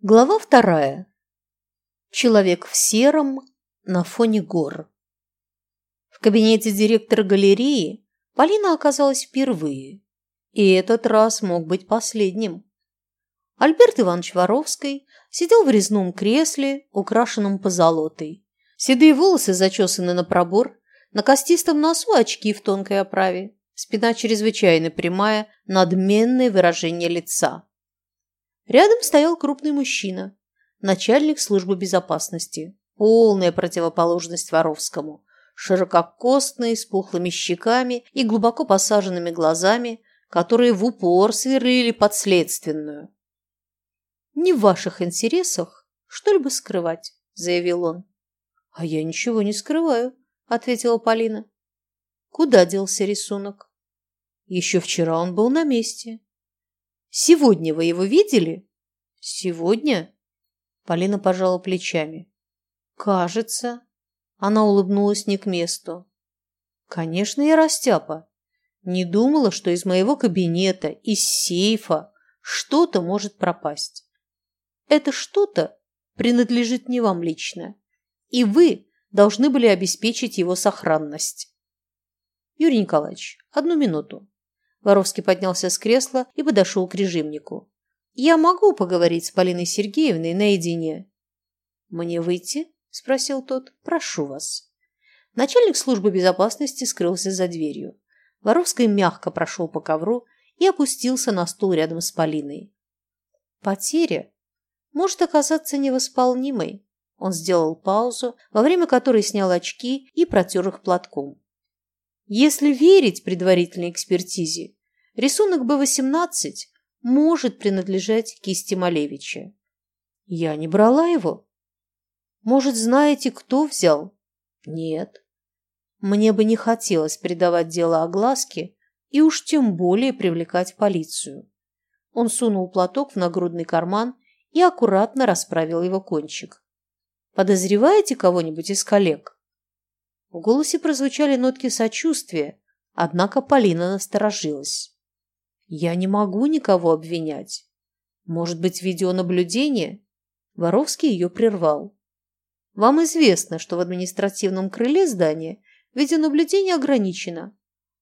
Глава вторая. Человек в сером на фоне гор. В кабинете директора галереи Полина оказалась впервые, и этот раз мог быть последним. Альберт Иванович Воровский сидел в резном кресле, украшенном позолотой. Седые волосы зачесаны на пробор, на костистом носу очки в тонкой оправе, спина чрезвычайно прямая, надменное выражение лица. Рядом стоял крупный мужчина, начальник службы безопасности, полная противоположность Воровскому, ширококостный, с пухлыми щеками и глубоко посаженными глазами, которые в упор сверлили подследственную. «Не в ваших интересах что-либо скрывать», – заявил он. «А я ничего не скрываю», – ответила Полина. «Куда делся рисунок?» «Еще вчера он был на месте. Сегодня вы его видели? Сегодня? Полина пожала плечами. Кажется. Она улыбнулась не к месту. Конечно, я растяпа. Не думала, что из моего кабинета, из сейфа что-то может пропасть. Это что-то принадлежит не вам лично, и вы должны были обеспечить его сохранность. Юрий Николаевич, одну минуту. Воровский поднялся с кресла и подошел к режимнику. «Я могу поговорить с Полиной Сергеевной наедине?» «Мне выйти?» – спросил тот. «Прошу вас». Начальник службы безопасности скрылся за дверью. Воровский мягко прошел по ковру и опустился на стул рядом с Полиной. «Потеря может оказаться невосполнимой», он сделал паузу, во время которой снял очки и протер их платком. Если верить предварительной экспертизе, рисунок Б-18 может принадлежать кисти Малевича. Я не брала его. Может, знаете, кто взял? Нет. Мне бы не хотелось придавать дело огласке и уж тем более привлекать полицию. Он сунул платок в нагрудный карман и аккуратно расправил его кончик. Подозреваете кого-нибудь из коллег? В голосе прозвучали нотки сочувствия, однако Полина насторожилась. «Я не могу никого обвинять. Может быть, видеонаблюдение?» Воровский ее прервал. «Вам известно, что в административном крыле здания видеонаблюдение ограничено.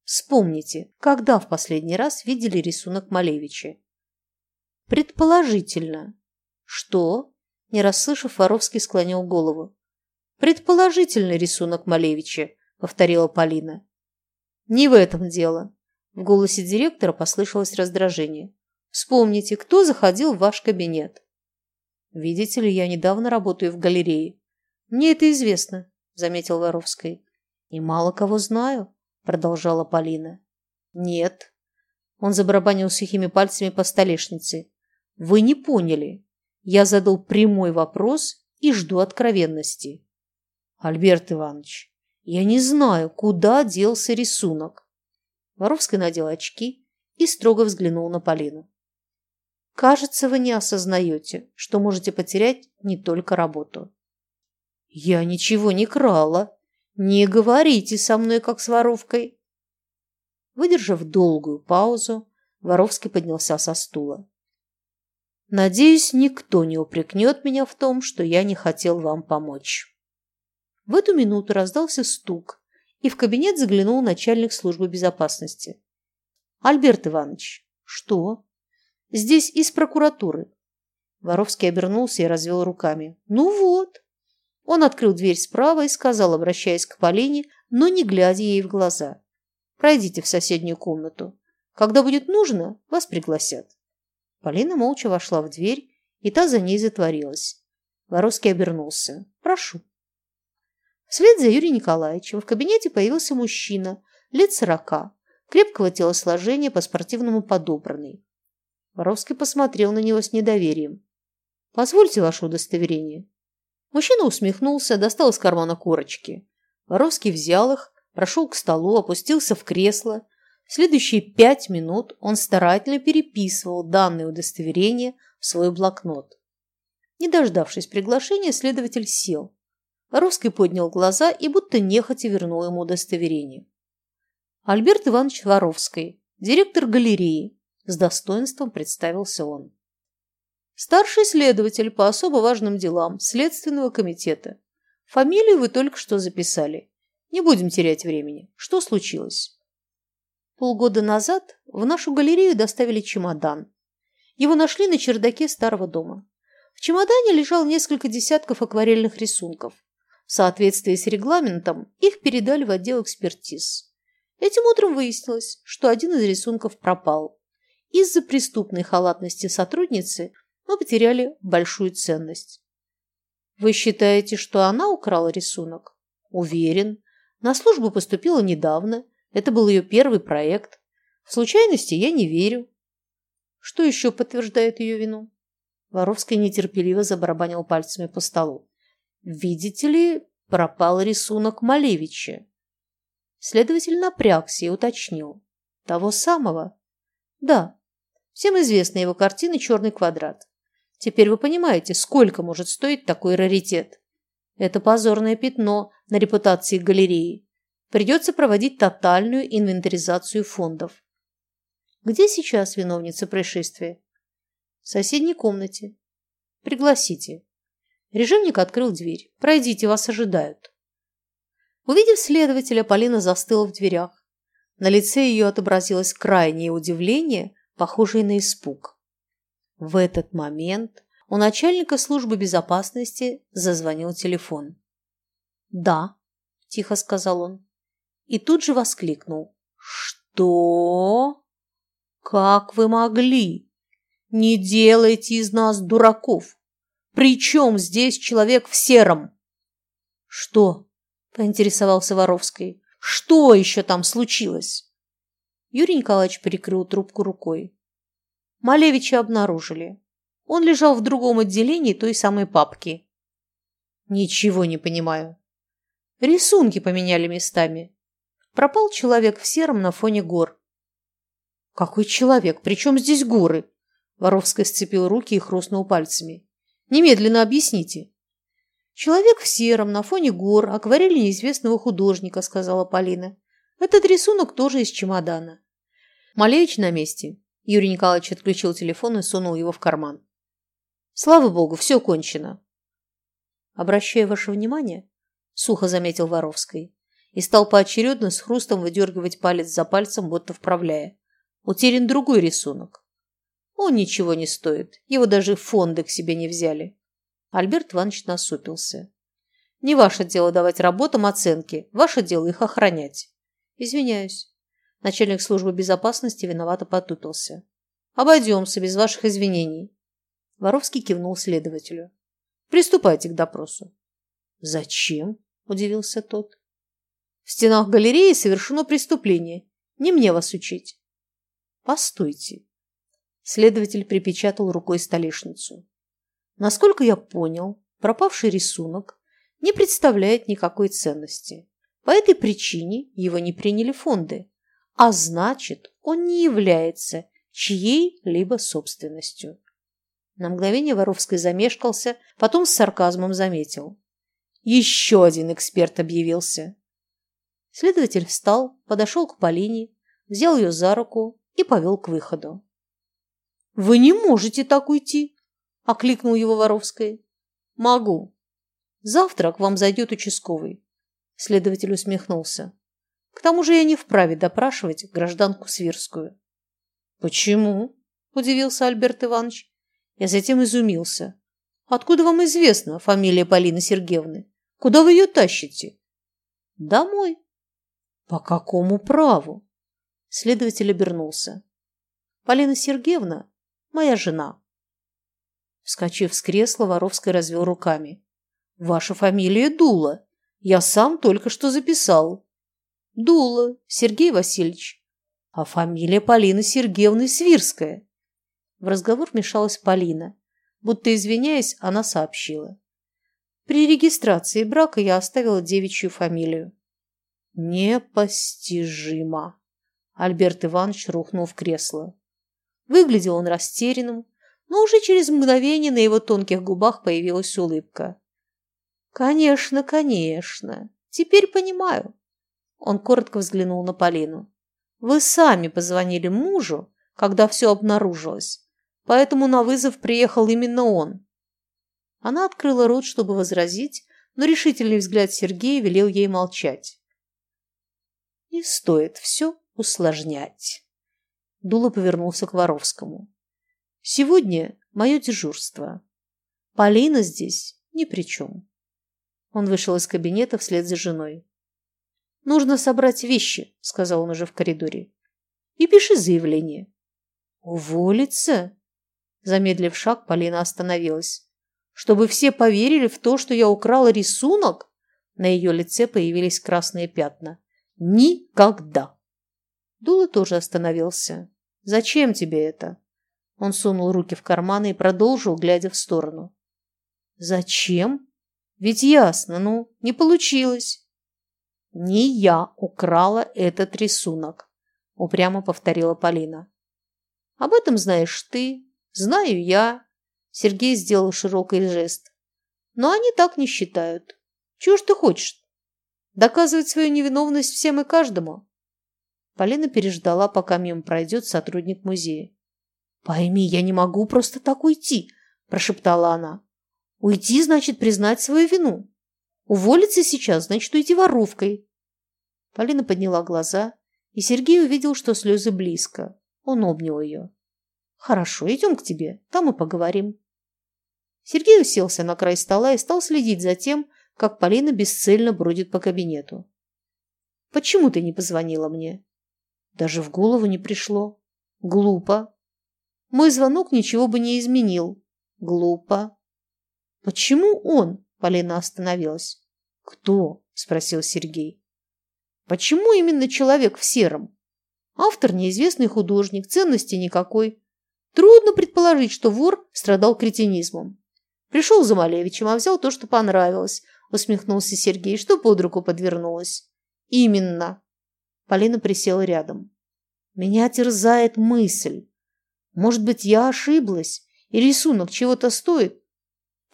Вспомните, когда в последний раз видели рисунок Малевича?» «Предположительно». «Что?» Не расслышав, Воровский склонил голову. Предположительный рисунок Малевича, повторила Полина. Не в этом дело. В голосе директора послышалось раздражение. Вспомните, кто заходил в ваш кабинет. Видите ли, я недавно работаю в галерее. Мне это известно, заметил Воровский. И мало кого знаю, продолжала Полина. Нет. Он забарабанил сухими пальцами по столешнице. Вы не поняли. Я задал прямой вопрос и жду откровенности. Альберт Иванович, я не знаю, куда делся рисунок. Воровский надел очки и строго взглянул на Полину. Кажется, вы не осознаете, что можете потерять не только работу. Я ничего не крала. Не говорите со мной, как с воровкой. Выдержав долгую паузу, Воровский поднялся со стула. Надеюсь, никто не упрекнет меня в том, что я не хотел вам помочь. В эту минуту раздался стук, и в кабинет заглянул начальник службы безопасности. «Альберт Иванович». «Что?» «Здесь из прокуратуры». Воровский обернулся и развел руками. «Ну вот». Он открыл дверь справа и сказал, обращаясь к Полине, но не глядя ей в глаза. «Пройдите в соседнюю комнату. Когда будет нужно, вас пригласят». Полина молча вошла в дверь, и та за ней затворилась. Воровский обернулся. «Прошу». Вслед за Юрием Николаевичем в кабинете появился мужчина, лет сорока, крепкого телосложения, по-спортивному подобранный. Воровский посмотрел на него с недоверием. «Позвольте ваше удостоверение». Мужчина усмехнулся, достал из кармана корочки. Воровский взял их, прошел к столу, опустился в кресло. В следующие пять минут он старательно переписывал данные удостоверения в свой блокнот. Не дождавшись приглашения, следователь сел. Русский поднял глаза и будто нехотя вернул ему удостоверение. Альберт Иванович Воровский, директор галереи, с достоинством представился он. Старший следователь по особо важным делам Следственного комитета. Фамилию вы только что записали. Не будем терять времени. Что случилось? Полгода назад в нашу галерею доставили чемодан. Его нашли на чердаке старого дома. В чемодане лежал несколько десятков акварельных рисунков. В соответствии с регламентом их передали в отдел экспертиз. Этим утром выяснилось, что один из рисунков пропал. Из-за преступной халатности сотрудницы мы потеряли большую ценность. Вы считаете, что она украла рисунок? Уверен. На службу поступила недавно. Это был ее первый проект. В случайности я не верю. Что еще подтверждает ее вину? Воровский нетерпеливо забарабанил пальцами по столу. Видите ли, пропал рисунок Малевича. Следователь напрягся и уточнил. Того самого? Да. Всем известна его картина «Черный квадрат». Теперь вы понимаете, сколько может стоить такой раритет. Это позорное пятно на репутации галереи. Придется проводить тотальную инвентаризацию фондов. Где сейчас виновница происшествия? В соседней комнате. Пригласите. Режимник открыл дверь. Пройдите, вас ожидают. Увидев следователя, Полина застыла в дверях. На лице ее отобразилось крайнее удивление, похожее на испуг. В этот момент у начальника службы безопасности зазвонил телефон. «Да», – тихо сказал он. И тут же воскликнул. «Что? Как вы могли? Не делайте из нас дураков! Причем здесь человек в сером?» «Что?» – поинтересовался Воровский. «Что еще там случилось?» Юрий Николаевич перекрыл трубку рукой. Малевича обнаружили. Он лежал в другом отделении той самой папки. Ничего не понимаю. Рисунки поменяли местами. Пропал человек в сером на фоне гор. Какой человек? Причем здесь горы? Воровская сцепил руки и хрустнул пальцами. Немедленно объясните. Человек в сером на фоне гор, акварель неизвестного художника, сказала Полина. Этот рисунок тоже из чемодана. Малевич на месте. Юрий Николаевич отключил телефон и сунул его в карман. Слава богу, все кончено. Обращаю ваше внимание, сухо заметил Воровский и стал поочередно с хрустом выдергивать палец за пальцем, будто вправляя. Утерян другой рисунок. Он ничего не стоит, его даже фонды к себе не взяли. Альберт Иванович насупился. Не ваше дело давать работам оценки, ваше дело их охранять. Извиняюсь. Начальник службы безопасности виновато потупился. «Обойдемся без ваших извинений». Воровский кивнул следователю. «Приступайте к допросу». «Зачем?» – удивился тот. «В стенах галереи совершено преступление. Не мне вас учить». «Постойте». Следователь припечатал рукой столешницу. «Насколько я понял, пропавший рисунок не представляет никакой ценности. По этой причине его не приняли фонды а значит, он не является чьей-либо собственностью. На мгновение Воровский замешкался, потом с сарказмом заметил. Еще один эксперт объявился. Следователь встал, подошел к Полине, взял ее за руку и повел к выходу. «Вы не можете так уйти!» – окликнул его Воровский. «Могу. Завтра к вам зайдет участковый». Следователь усмехнулся. К тому же я не вправе допрашивать гражданку Свирскую. Почему? Удивился Альберт Иванович. Я затем изумился. Откуда вам известна фамилия Полины Сергеевны? Куда вы ее тащите? Домой. По какому праву? Следователь обернулся. Полина Сергеевна – моя жена. Вскочив с кресла, Воровский развел руками. Ваша фамилия Дула. Я сам только что записал. Дула Сергей Васильевич, а фамилия Полины Сергеевны Свирская. В разговор вмешалась Полина. Будто извиняясь, она сообщила. При регистрации брака я оставила девичью фамилию. Непостижимо. Альберт Иванович рухнул в кресло. Выглядел он растерянным, но уже через мгновение на его тонких губах появилась улыбка. «Конечно, конечно. Теперь понимаю. Он коротко взглянул на Полину. «Вы сами позвонили мужу, когда все обнаружилось. поэтому на вызов приехал именно он. Она открыла рот, чтобы возразить, но решительный взгляд Сергея велел ей молчать. Не стоит все усложнять. Дула повернулся к Воровскому. Сегодня мое дежурство. Полина здесь ни при чем. Он вышел из кабинета вслед за женой. «Нужно собрать вещи», — сказал он уже в коридоре. «И пиши заявление». «Уволиться?» Замедлив шаг, Полина остановилась. «Чтобы все поверили в то, что я украла рисунок?» На ее лице появились красные пятна. «Никогда!» Дула тоже остановился. «Зачем тебе это?» Он сунул руки в карманы и продолжил, глядя в сторону. «Зачем?» Ведь ясно, ну, не получилось. Не я украла этот рисунок, упрямо повторила Полина. Об этом знаешь ты, знаю я. Сергей сделал широкий жест. Но они так не считают. Чего ж ты хочешь? Доказывать свою невиновность всем и каждому. Полина переждала, пока мимо пройдет сотрудник музея. «Пойми, я не могу просто так уйти», – прошептала она. Уйти значит признать свою вину. Уволиться сейчас значит уйти воровкой. Полина подняла глаза, и Сергей увидел, что слезы близко. Он обнял ее. «Хорошо, идем к тебе, там и поговорим». Сергей уселся на край стола и стал следить за тем, как Полина бесцельно бродит по кабинету. «Почему ты не позвонила мне?» Даже в голову не пришло. Глупо. Мой звонок ничего бы не изменил. Глупо. «Почему он?» – Полина остановилась. «Кто?» – спросил Сергей. «Почему именно человек в сером? Автор – неизвестный художник, ценности никакой. Трудно предположить, что вор страдал кретинизмом. Пришел за Малевичем, а взял то, что понравилось», – усмехнулся Сергей, что под руку подвернулось. «Именно». Полина присела рядом. «Меня терзает мысль. Может быть, я ошиблась, и рисунок чего-то стоит,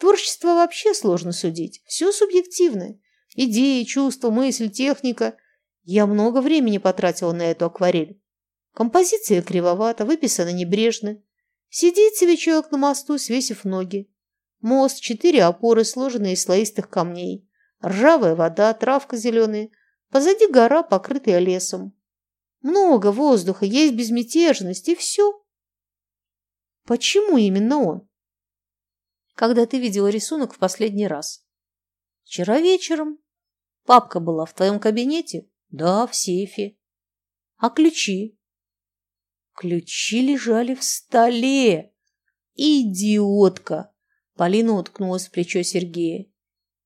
Творчество вообще сложно судить. Все субъективно. Идеи, чувства, мысль, техника. Я много времени потратила на эту акварель. Композиция кривовата, выписана небрежно. Сидит себе человек на мосту, свесив ноги. Мост, четыре опоры, сложенные из слоистых камней. Ржавая вода, травка зеленая. Позади гора, покрытая лесом. Много воздуха, есть безмятежность, и все. Почему именно он? когда ты видела рисунок в последний раз? Вчера вечером. Папка была в твоем кабинете? Да, в сейфе. А ключи? Ключи лежали в столе. Идиотка! Полина уткнулась в плечо Сергея.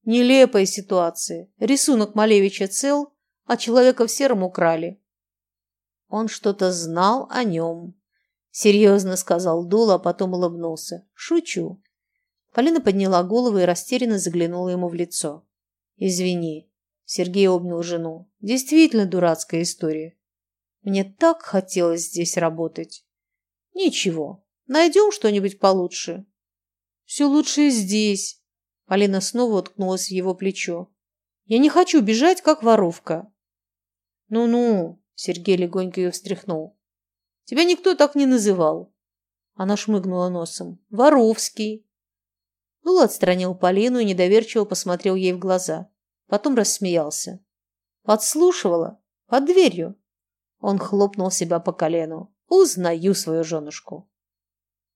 Нелепая ситуация. Рисунок Малевича цел, а человека в сером украли. Он что-то знал о нем. Серьезно сказал Дула, а потом улыбнулся. Шучу. Полина подняла голову и растерянно заглянула ему в лицо. «Извини». Сергей обнял жену. «Действительно дурацкая история. Мне так хотелось здесь работать». «Ничего, найдем что-нибудь получше». «Все лучше здесь». Полина снова уткнулась в его плечо. «Я не хочу бежать, как воровка». «Ну-ну», — Сергей легонько ее встряхнул. «Тебя никто так не называл». Она шмыгнула носом. «Воровский». Лула отстранил Полину и недоверчиво посмотрел ей в глаза. Потом рассмеялся. «Подслушивала? Под дверью?» Он хлопнул себя по колену. «Узнаю свою женушку».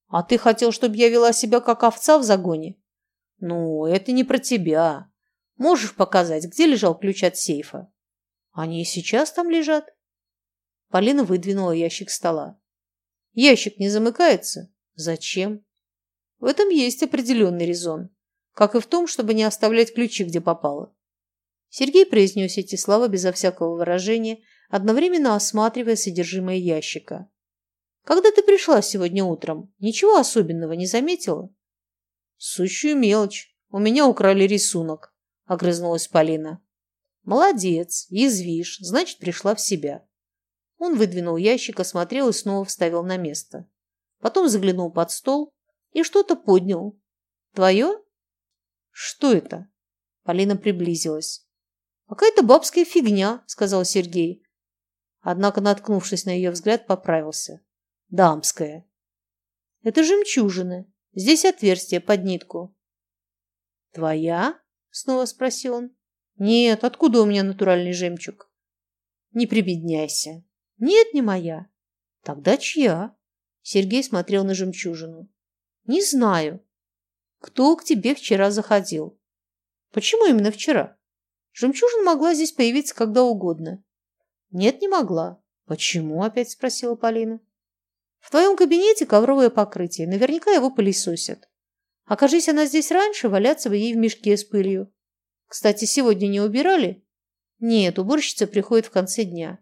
«А ты хотел, чтобы я вела себя как овца в загоне?» «Ну, это не про тебя. Можешь показать, где лежал ключ от сейфа?» «Они и сейчас там лежат». Полина выдвинула ящик стола. «Ящик не замыкается?» «Зачем?» В этом есть определенный резон, как и в том, чтобы не оставлять ключи, где попало. Сергей произнес эти слова безо всякого выражения, одновременно осматривая содержимое ящика. «Когда ты пришла сегодня утром, ничего особенного не заметила?» «Сущую мелочь. У меня украли рисунок», — огрызнулась Полина. «Молодец, язвишь, значит, пришла в себя». Он выдвинул ящик, осмотрел и снова вставил на место. Потом заглянул под стол и что-то поднял. Твое? Что это? Полина приблизилась. Какая-то бабская фигня, сказал Сергей. Однако, наткнувшись на ее взгляд, поправился. Дамская. Это жемчужина. Здесь отверстие под нитку. Твоя? Снова спросил он. Нет, откуда у меня натуральный жемчуг? Не прибедняйся. Нет, не моя. Тогда чья? Сергей смотрел на жемчужину. Не знаю. Кто к тебе вчера заходил? Почему именно вчера? Жемчужина могла здесь появиться когда угодно. Нет, не могла. Почему? Опять спросила Полина. В твоем кабинете ковровое покрытие. Наверняка его пылесосят. Окажись она здесь раньше, валяться бы ей в мешке с пылью. Кстати, сегодня не убирали? Нет, уборщица приходит в конце дня.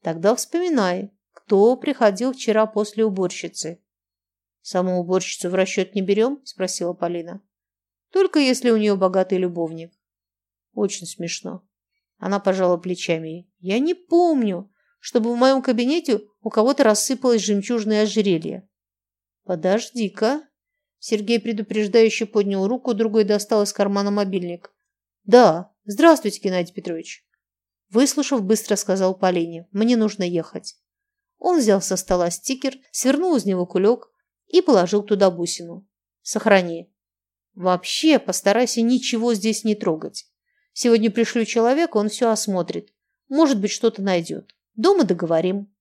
Тогда вспоминай, кто приходил вчера после уборщицы. Саму уборщицу в расчет не берем? Спросила Полина. Только если у нее богатый любовник. Очень смешно. Она пожала плечами. Я не помню, чтобы в моем кабинете у кого-то рассыпалось жемчужное ожерелье. Подожди-ка. Сергей предупреждающе поднял руку, другой достал из кармана мобильник. Да, здравствуйте, Геннадий Петрович. Выслушав, быстро сказал Полине. Мне нужно ехать. Он взял со стола стикер, свернул из него кулек и положил туда бусину. Сохрани. Вообще, постарайся ничего здесь не трогать. Сегодня пришлю человека, он все осмотрит. Может быть, что-то найдет. Дома договорим.